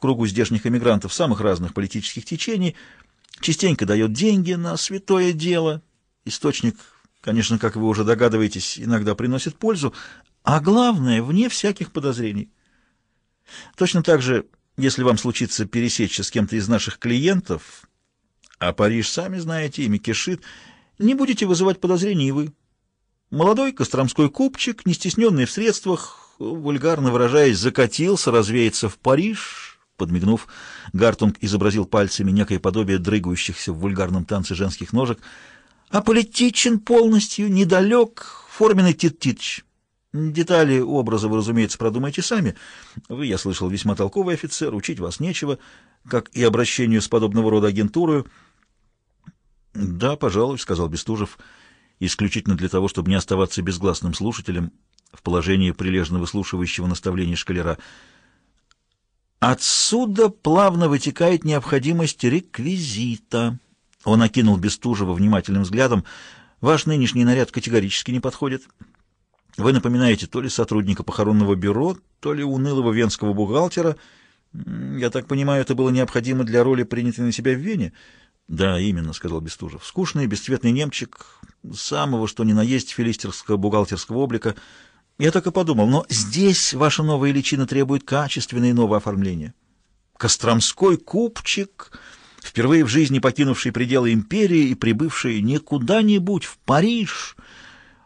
в кругу здешних эмигрантов самых разных политических течений, частенько дает деньги на святое дело. Источник, конечно, как вы уже догадываетесь, иногда приносит пользу, а главное, вне всяких подозрений. Точно так же, если вам случится пересечься с кем-то из наших клиентов, а Париж, сами знаете, ими кишит, не будете вызывать подозрений вы. Молодой костромской купчик, не стесненный в средствах, вульгарно выражаясь, закатился развеяться в Париж. Подмигнув, Гартунг изобразил пальцами некое подобие дрыгающихся в вульгарном танце женских ножек. А политичен полностью, недалек, форменный тит-титч. Детали образа вы, разумеется, продумайте сами. Вы, я слышал, весьма толковый офицер, учить вас нечего, как и обращению с подобного рода агентурою. — Да, пожалуй, — сказал Бестужев, — исключительно для того, чтобы не оставаться безгласным слушателем в положении прилежно выслушивающего наставления шкалера. Отсюда плавно вытекает необходимость реквизита. Он окинул Бестужева внимательным взглядом. Ваш нынешний наряд категорически не подходит. Вы напоминаете то ли сотрудника похоронного бюро, то ли унылого венского бухгалтера. Я так понимаю, это было необходимо для роли, принятой на себя в Вене. «Да, именно», — сказал Бестужев. «Скучный, бесцветный немчик, самого что ни на есть филистерского бухгалтерского облика. Я так и подумал, но здесь ваша новая личина требует качественное новое оформление. Костромской купчик, впервые в жизни покинувший пределы империи и прибывший не куда-нибудь, в Париж».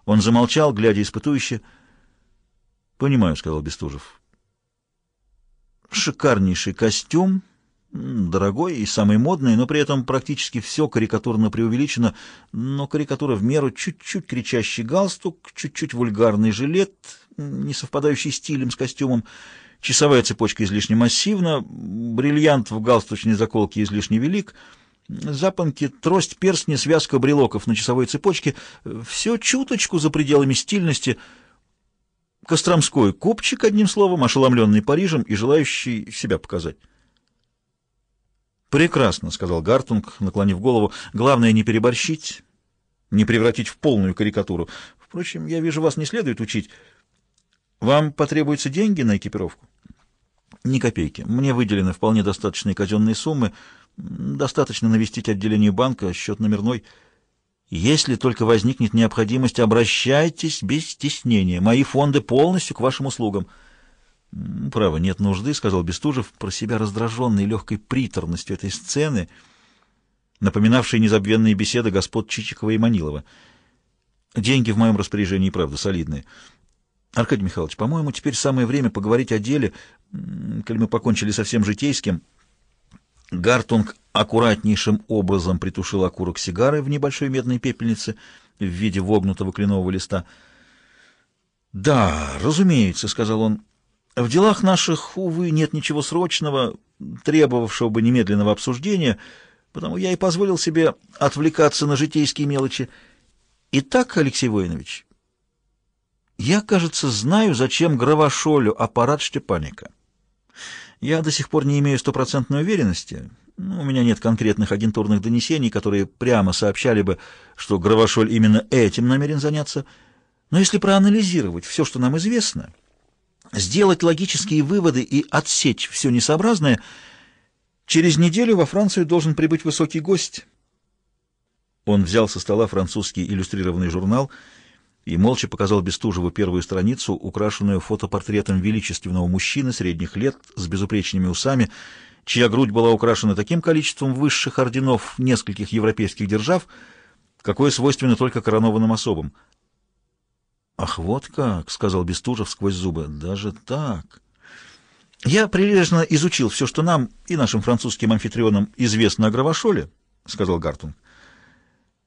Он замолчал, глядя испытующе. «Понимаю», — сказал Бестужев. «Шикарнейший костюм» дорогой и самый модный, но при этом практически все карикатурно преувеличено, но карикатура в меру, чуть-чуть кричащий галстук, чуть-чуть вульгарный жилет, не совпадающий стилем с костюмом, часовая цепочка излишне массивна, бриллиант в галстучной заколке излишне велик, запонки, трость перстни, связка брелоков на часовой цепочке — все чуточку за пределами стильности — Костромской купчик, одним словом, ошеломленный Парижем и желающий себя показать. «Прекрасно», — сказал Гартунг, наклонив голову. «Главное не переборщить, не превратить в полную карикатуру. Впрочем, я вижу, вас не следует учить. Вам потребуются деньги на экипировку?» «Ни копейки. Мне выделены вполне достаточные казенные суммы. Достаточно навестить отделение банка, счет номерной. Если только возникнет необходимость, обращайтесь без стеснения. Мои фонды полностью к вашим услугам». «Право, нет нужды», — сказал Бестужев, про себя раздраженный легкой приторностью этой сцены, напоминавшей незабвенные беседы господ Чичикова и Манилова. «Деньги в моем распоряжении, правда, солидные. Аркадий Михайлович, по-моему, теперь самое время поговорить о деле, коль мы покончили со всем житейским». Гартунг аккуратнейшим образом притушил окурок сигары в небольшой медной пепельнице в виде вогнутого кленового листа. «Да, разумеется», — сказал он, — в делах наших, увы, нет ничего срочного, требовавшего бы немедленного обсуждения, потому я и позволил себе отвлекаться на житейские мелочи. Итак, Алексей Воинович, я, кажется, знаю, зачем Гравошолю аппарат Штепаника. Я до сих пор не имею стопроцентной уверенности. Ну, у меня нет конкретных агентурных донесений, которые прямо сообщали бы, что Гравошоль именно этим намерен заняться. Но если проанализировать все, что нам известно сделать логические выводы и отсечь все несообразное, через неделю во Францию должен прибыть высокий гость. Он взял со стола французский иллюстрированный журнал и молча показал Бестужеву первую страницу, украшенную фотопортретом величественного мужчины средних лет с безупречными усами, чья грудь была украшена таким количеством высших орденов нескольких европейских держав, какое свойственно только коронованным особам — «Ах, вот как!» — сказал Бестужев сквозь зубы. «Даже так!» «Я прилежно изучил все, что нам и нашим французским амфитрионам известно о Гравошоле», — сказал Гартун.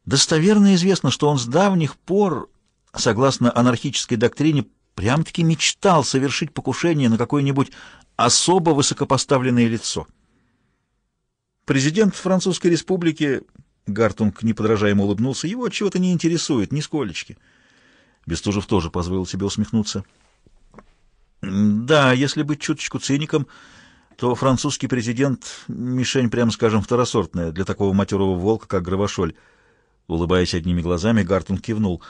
«Достоверно известно, что он с давних пор, согласно анархической доктрине, прям-таки мечтал совершить покушение на какое-нибудь особо высокопоставленное лицо. Президент Французской республики, Гартунг неподражаемо улыбнулся, его чего-то не интересует, нисколечки». Бестужев тоже позволил себе усмехнуться. Да, если быть чуточку циником, то французский президент — мишень, прямо скажем, второсортная для такого матерого волка, как Гравошоль. Улыбаясь одними глазами, Гартун кивнул.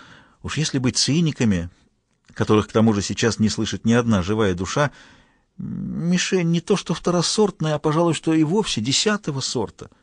Уж если быть циниками, которых к тому же сейчас не слышит ни одна живая душа, Мишень не то что второсортная, а, пожалуй, что и вовсе десятого сорта —